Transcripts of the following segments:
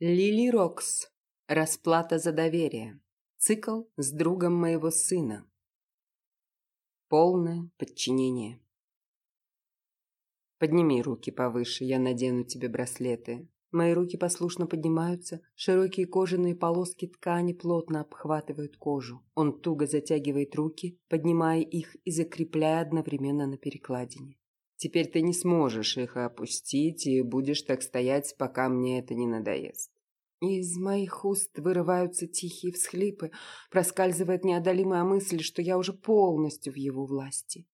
Лили Рокс. Расплата за доверие. Цикл с другом моего сына. Полное подчинение. Подними руки повыше, я надену тебе браслеты. Мои руки послушно поднимаются, широкие кожаные полоски ткани плотно обхватывают кожу. Он туго затягивает руки, поднимая их и закрепляя одновременно на перекладине. Теперь ты не сможешь их опустить и будешь так стоять, пока мне это не надоест. Из моих уст вырываются тихие всхлипы, проскальзывает неодолимая мысль, что я уже полностью в его власти.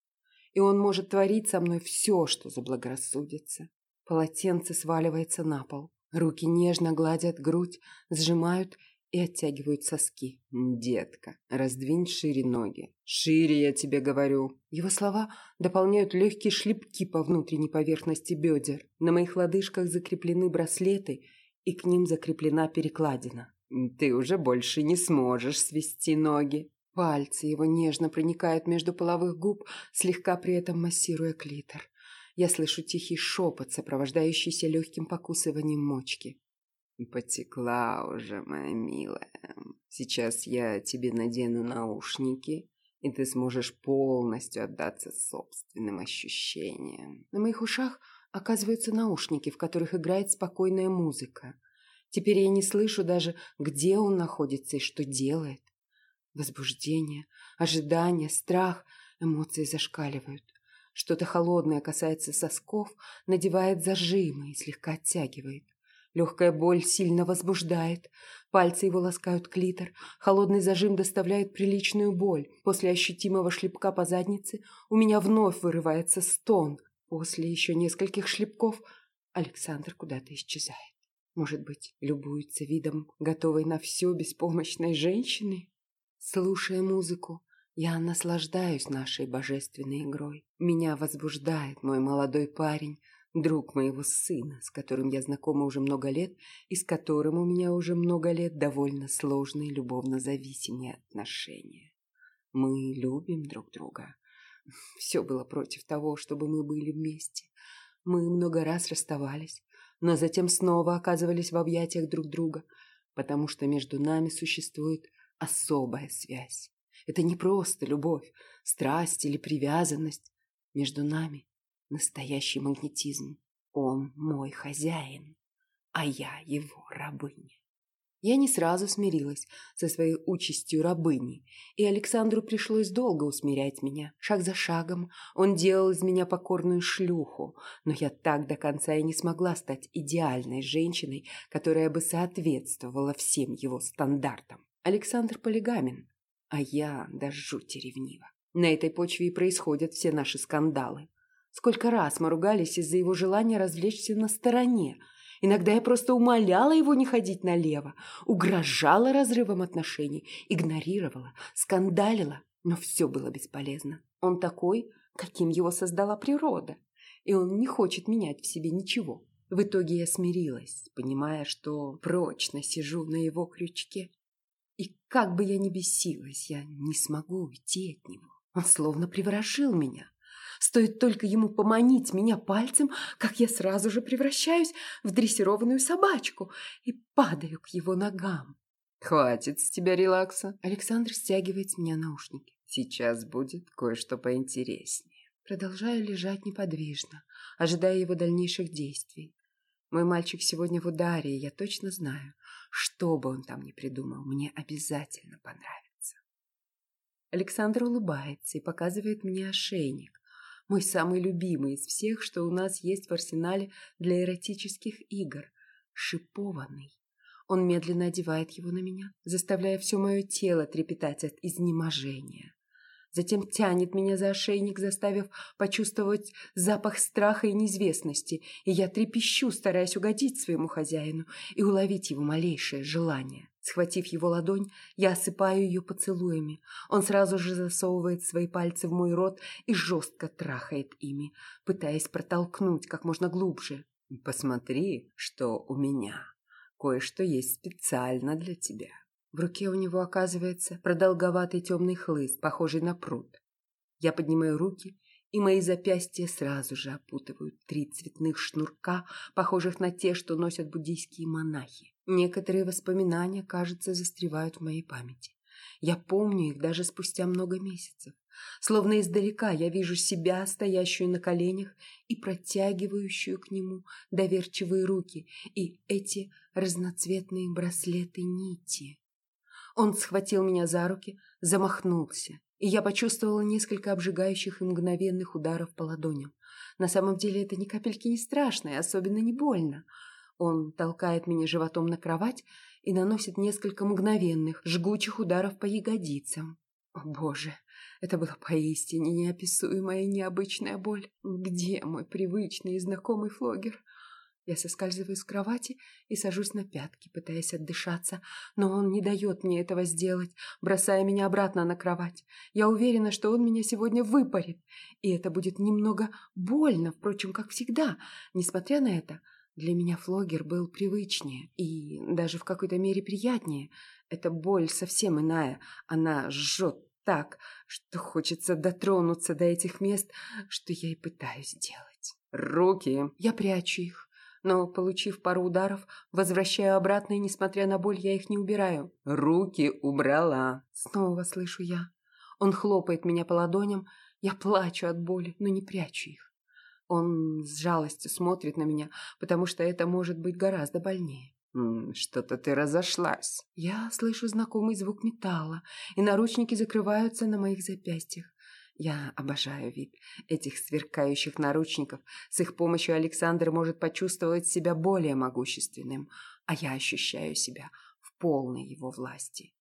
И он может творить со мной все, что заблагорассудится. Полотенце сваливается на пол. Руки нежно гладят грудь, сжимают и оттягивают соски. «Детка, раздвинь шире ноги. Шире, я тебе говорю». Его слова дополняют легкие шлепки по внутренней поверхности бедер. На моих лодыжках закреплены браслеты, и к ним закреплена перекладина. «Ты уже больше не сможешь свести ноги». Пальцы его нежно проникают между половых губ, слегка при этом массируя клитор. Я слышу тихий шепот, сопровождающийся легким покусыванием мочки. Потекла уже, моя милая. Сейчас я тебе надену наушники, и ты сможешь полностью отдаться собственным ощущениям. На моих ушах оказываются наушники, в которых играет спокойная музыка. Теперь я не слышу даже, где он находится и что делает. Возбуждение, ожидание, страх, эмоции зашкаливают. Что-то холодное касается сосков, надевает зажимы и слегка оттягивает. Легкая боль сильно возбуждает. Пальцы его ласкают клитор. Холодный зажим доставляет приличную боль. После ощутимого шлепка по заднице у меня вновь вырывается стон. После еще нескольких шлепков Александр куда-то исчезает. Может быть, любуется видом готовой на все беспомощной женщины? Слушая музыку, я наслаждаюсь нашей божественной игрой. Меня возбуждает мой молодой парень, друг моего сына, с которым я знакома уже много лет и с которым у меня уже много лет довольно сложные любовно-зависимые отношения. Мы любим друг друга. Все было против того, чтобы мы были вместе. Мы много раз расставались, но затем снова оказывались в объятиях друг друга, потому что между нами существует особая связь. Это не просто любовь, страсть или привязанность. Между нами настоящий магнетизм. Он мой хозяин, а я его рабыня. Я не сразу смирилась со своей участью рабыни, и Александру пришлось долго усмирять меня. Шаг за шагом он делал из меня покорную шлюху, но я так до конца и не смогла стать идеальной женщиной, которая бы соответствовала всем его стандартам. Александр полигамен, а я до жути ревнива. На этой почве и происходят все наши скандалы. Сколько раз мы ругались из-за его желания развлечься на стороне. Иногда я просто умоляла его не ходить налево, угрожала разрывом отношений, игнорировала, скандалила, но все было бесполезно. Он такой, каким его создала природа, и он не хочет менять в себе ничего. В итоге я смирилась, понимая, что прочно сижу на его крючке. И как бы я ни бесилась, я не смогу уйти от него. Он словно приворожил меня. Стоит только ему поманить меня пальцем, как я сразу же превращаюсь в дрессированную собачку и падаю к его ногам. «Хватит с тебя релакса!» Александр стягивает с меня наушники. «Сейчас будет кое-что поинтереснее». Продолжаю лежать неподвижно, ожидая его дальнейших действий. Мой мальчик сегодня в ударе, и я точно знаю, что бы он там ни придумал, мне обязательно понравится. Александр улыбается и показывает мне ошейник, мой самый любимый из всех, что у нас есть в арсенале для эротических игр. Шипованный. Он медленно одевает его на меня, заставляя все мое тело трепетать от изнеможения. Затем тянет меня за ошейник, заставив почувствовать запах страха и неизвестности, и я трепещу, стараясь угодить своему хозяину и уловить его малейшее желание. Схватив его ладонь, я осыпаю ее поцелуями. Он сразу же засовывает свои пальцы в мой рот и жестко трахает ими, пытаясь протолкнуть как можно глубже. «Посмотри, что у меня. Кое-что есть специально для тебя». В руке у него оказывается продолговатый темный хлыст, похожий на пруд. Я поднимаю руки и мои запястья сразу же опутывают три цветных шнурка, похожих на те, что носят буддийские монахи. Некоторые воспоминания, кажется, застревают в моей памяти. Я помню их даже спустя много месяцев. Словно издалека я вижу себя, стоящую на коленях и протягивающую к нему доверчивые руки и эти разноцветные браслеты нити. Он схватил меня за руки, замахнулся, и я почувствовала несколько обжигающих и мгновенных ударов по ладоням. На самом деле это ни капельки не страшно и особенно не больно. Он толкает меня животом на кровать и наносит несколько мгновенных, жгучих ударов по ягодицам. О, боже, это была поистине неописуемая необычная боль. Где мой привычный и знакомый флогер? Я соскальзываю с кровати и сажусь на пятки, пытаясь отдышаться, но он не дает мне этого сделать, бросая меня обратно на кровать. Я уверена, что он меня сегодня выпарит, и это будет немного больно, впрочем, как всегда. Несмотря на это, для меня флогер был привычнее и даже в какой-то мере приятнее. Эта боль совсем иная, она жжет так, что хочется дотронуться до этих мест, что я и пытаюсь сделать. «Руки!» Я прячу их, но, получив пару ударов, возвращаю обратно, и, несмотря на боль, я их не убираю. «Руки убрала!» Снова слышу я. Он хлопает меня по ладоням, я плачу от боли, но не прячу их. Он с жалостью смотрит на меня, потому что это может быть гораздо больнее. «Что-то ты разошлась». Я слышу знакомый звук металла, и наручники закрываются на моих запястьях. Я обожаю вид этих сверкающих наручников. С их помощью Александр может почувствовать себя более могущественным, а я ощущаю себя в полной его власти.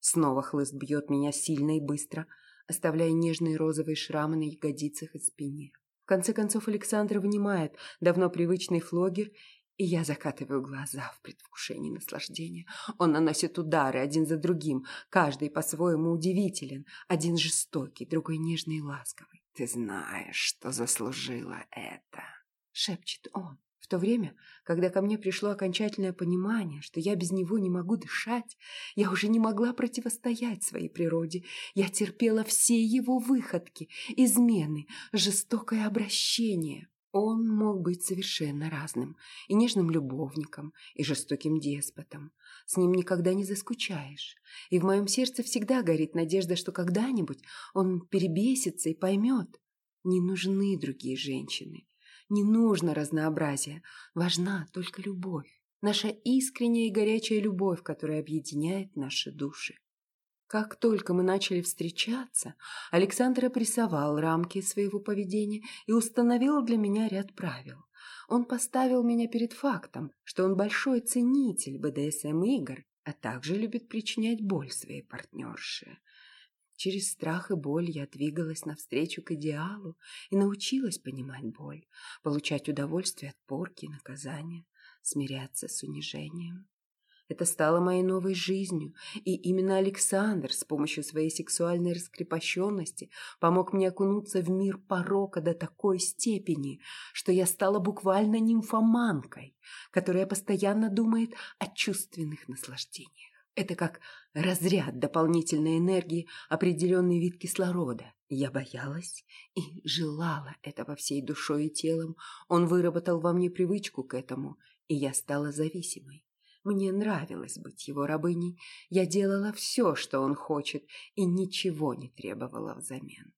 Снова хлыст бьет меня сильно и быстро, оставляя нежные розовые шрамы на ягодицах и спине. В конце концов Александр вынимает давно привычный флогер и я закатываю глаза в предвкушении наслаждения. Он наносит удары один за другим, каждый по-своему удивителен, один жестокий, другой нежный и ласковый. «Ты знаешь, что заслужила это», — шепчет он. В то время, когда ко мне пришло окончательное понимание, что я без него не могу дышать, я уже не могла противостоять своей природе. Я терпела все его выходки, измены, жестокое обращение. Он мог быть совершенно разным, и нежным любовником, и жестоким деспотом. С ним никогда не заскучаешь. И в моем сердце всегда горит надежда, что когда-нибудь он перебесится и поймет. Не нужны другие женщины. Не нужно разнообразие. Важна только любовь. Наша искренняя и горячая любовь, которая объединяет наши души. Как только мы начали встречаться, Александр опрессовал рамки своего поведения и установил для меня ряд правил. Он поставил меня перед фактом, что он большой ценитель БДСМ-игр, а также любит причинять боль своей партнерше. Через страх и боль я двигалась навстречу к идеалу и научилась понимать боль, получать удовольствие от порки и наказания, смиряться с унижением. Это стало моей новой жизнью, и именно Александр с помощью своей сексуальной раскрепощенности помог мне окунуться в мир порока до такой степени, что я стала буквально нимфоманкой, которая постоянно думает о чувственных наслаждениях. Это как разряд дополнительной энергии, определенный вид кислорода. Я боялась и желала этого всей душой и телом. Он выработал во мне привычку к этому, и я стала зависимой. Мне нравилось быть его рабыней. Я делала все, что он хочет, и ничего не требовала взамен.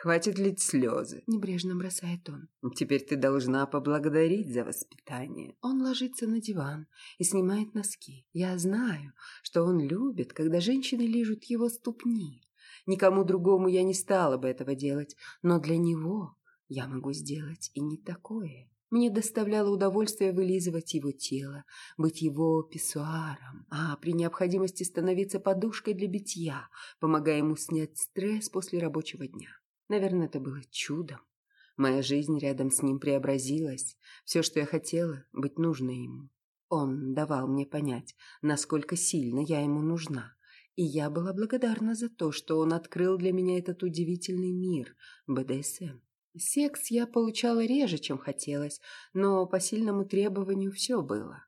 «Хватит лить слезы», — небрежно бросает он. «Теперь ты должна поблагодарить за воспитание». Он ложится на диван и снимает носки. Я знаю, что он любит, когда женщины лижут его ступни. Никому другому я не стала бы этого делать, но для него я могу сделать и не такое. Мне доставляло удовольствие вылизывать его тело, быть его писсуаром, а при необходимости становиться подушкой для битья, помогая ему снять стресс после рабочего дня. Наверное, это было чудом. Моя жизнь рядом с ним преобразилась. Все, что я хотела, быть нужной ему. Он давал мне понять, насколько сильно я ему нужна. И я была благодарна за то, что он открыл для меня этот удивительный мир БДСМ. Секс я получала реже, чем хотелось, но по сильному требованию все было.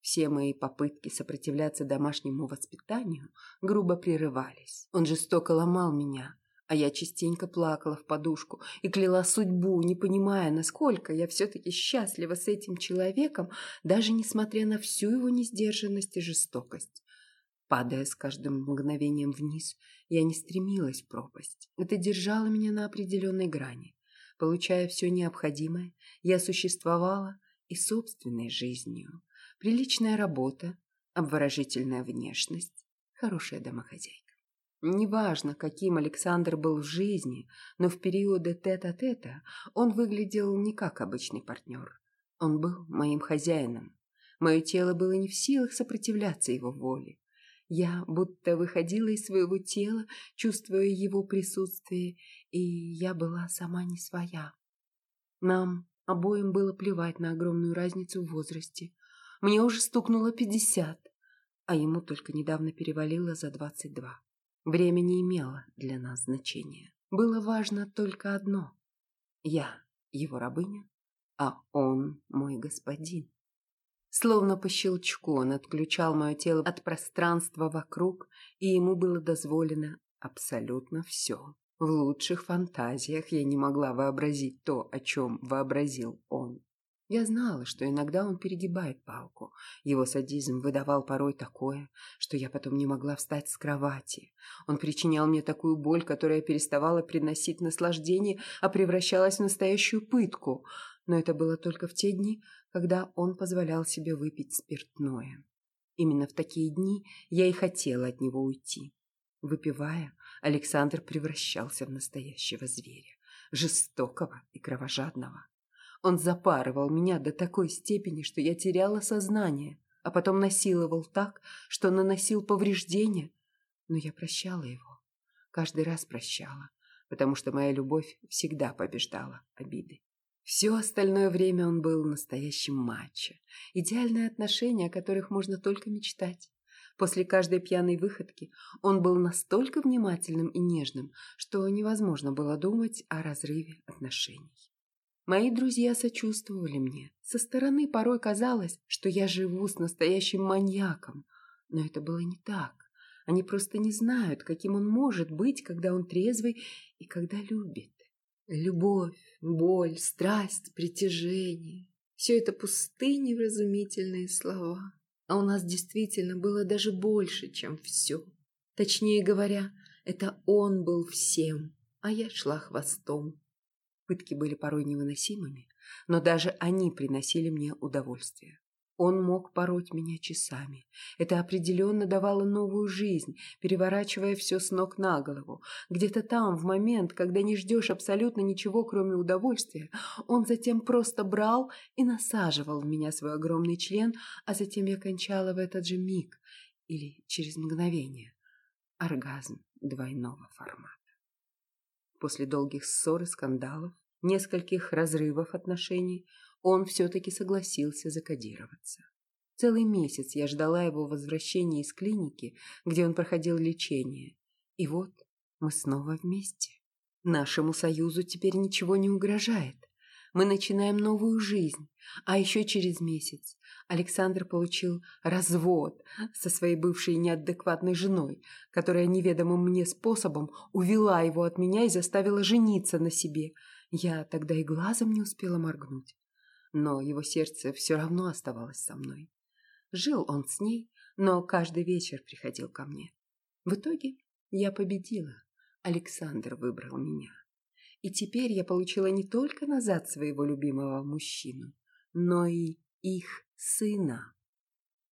Все мои попытки сопротивляться домашнему воспитанию грубо прерывались. Он жестоко ломал меня, А я частенько плакала в подушку и кляла судьбу, не понимая, насколько я все-таки счастлива с этим человеком, даже несмотря на всю его несдержанность и жестокость. Падая с каждым мгновением вниз, я не стремилась в пропасть. Это держало меня на определенной грани. Получая все необходимое, я существовала и собственной жизнью. Приличная работа, обворожительная внешность, хорошая домохозяйка. Неважно, каким Александр был в жизни, но в периоды тета-тета он выглядел не как обычный партнер. Он был моим хозяином. Мое тело было не в силах сопротивляться его воле. Я будто выходила из своего тела, чувствуя его присутствие, и я была сама не своя. Нам обоим было плевать на огромную разницу в возрасте. Мне уже стукнуло пятьдесят, а ему только недавно перевалило за двадцать два. Время не имело для нас значения. Было важно только одно. Я его рабыня, а он мой господин. Словно по щелчку он отключал мое тело от пространства вокруг, и ему было дозволено абсолютно все. В лучших фантазиях я не могла вообразить то, о чем вообразил он. Я знала, что иногда он перегибает палку. Его садизм выдавал порой такое, что я потом не могла встать с кровати. Он причинял мне такую боль, которая переставала приносить наслаждение, а превращалась в настоящую пытку. Но это было только в те дни, когда он позволял себе выпить спиртное. Именно в такие дни я и хотела от него уйти. Выпивая, Александр превращался в настоящего зверя, жестокого и кровожадного. Он запарывал меня до такой степени, что я теряла сознание, а потом насиловал так, что наносил повреждения. Но я прощала его. Каждый раз прощала, потому что моя любовь всегда побеждала обиды. Все остальное время он был настоящим мачо. Идеальные отношения, о которых можно только мечтать. После каждой пьяной выходки он был настолько внимательным и нежным, что невозможно было думать о разрыве отношений. Мои друзья сочувствовали мне. Со стороны порой казалось, что я живу с настоящим маньяком. Но это было не так. Они просто не знают, каким он может быть, когда он трезвый и когда любит. Любовь, боль, страсть, притяжение – все это пустые невразумительные слова. А у нас действительно было даже больше, чем все. Точнее говоря, это он был всем, а я шла хвостом. Пытки были порой невыносимыми, но даже они приносили мне удовольствие. Он мог пороть меня часами. Это определенно давало новую жизнь, переворачивая все с ног на голову. Где-то там, в момент, когда не ждешь абсолютно ничего, кроме удовольствия, он затем просто брал и насаживал в меня свой огромный член, а затем я кончала в этот же миг или через мгновение. Оргазм двойного формата. После долгих ссор и скандалов, нескольких разрывов отношений, он все-таки согласился закодироваться. Целый месяц я ждала его возвращения из клиники, где он проходил лечение. И вот мы снова вместе. Нашему союзу теперь ничего не угрожает. Мы начинаем новую жизнь. А еще через месяц Александр получил развод со своей бывшей неадекватной женой, которая неведомым мне способом увела его от меня и заставила жениться на себе. Я тогда и глазом не успела моргнуть. Но его сердце все равно оставалось со мной. Жил он с ней, но каждый вечер приходил ко мне. В итоге я победила. Александр выбрал меня. И теперь я получила не только назад своего любимого мужчину, но и их сына.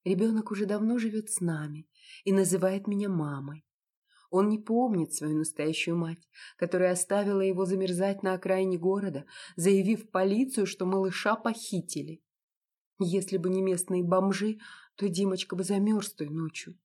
Ребенок уже давно живет с нами и называет меня мамой. Он не помнит свою настоящую мать, которая оставила его замерзать на окраине города, заявив полицию, что малыша похитили. Если бы не местные бомжи, то Димочка бы замерз той ночью.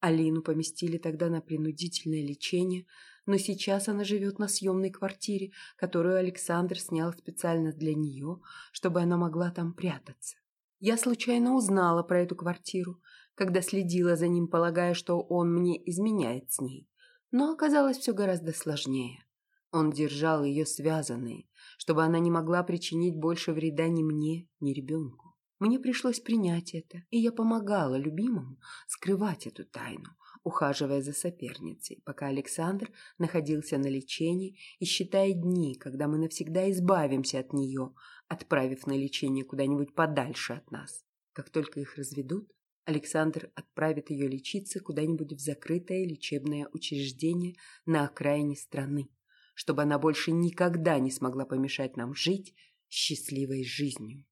Алину поместили тогда на принудительное лечение, но сейчас она живет на съемной квартире, которую Александр снял специально для нее, чтобы она могла там прятаться. Я случайно узнала про эту квартиру, когда следила за ним, полагая, что он мне изменяет с ней. Но оказалось все гораздо сложнее. Он держал ее связанной, чтобы она не могла причинить больше вреда ни мне, ни ребенку. Мне пришлось принять это, и я помогала любимому скрывать эту тайну. Ухаживая за соперницей, пока Александр находился на лечении и считая дни, когда мы навсегда избавимся от нее, отправив на лечение куда-нибудь подальше от нас. Как только их разведут, Александр отправит ее лечиться куда-нибудь в закрытое лечебное учреждение на окраине страны, чтобы она больше никогда не смогла помешать нам жить счастливой жизнью.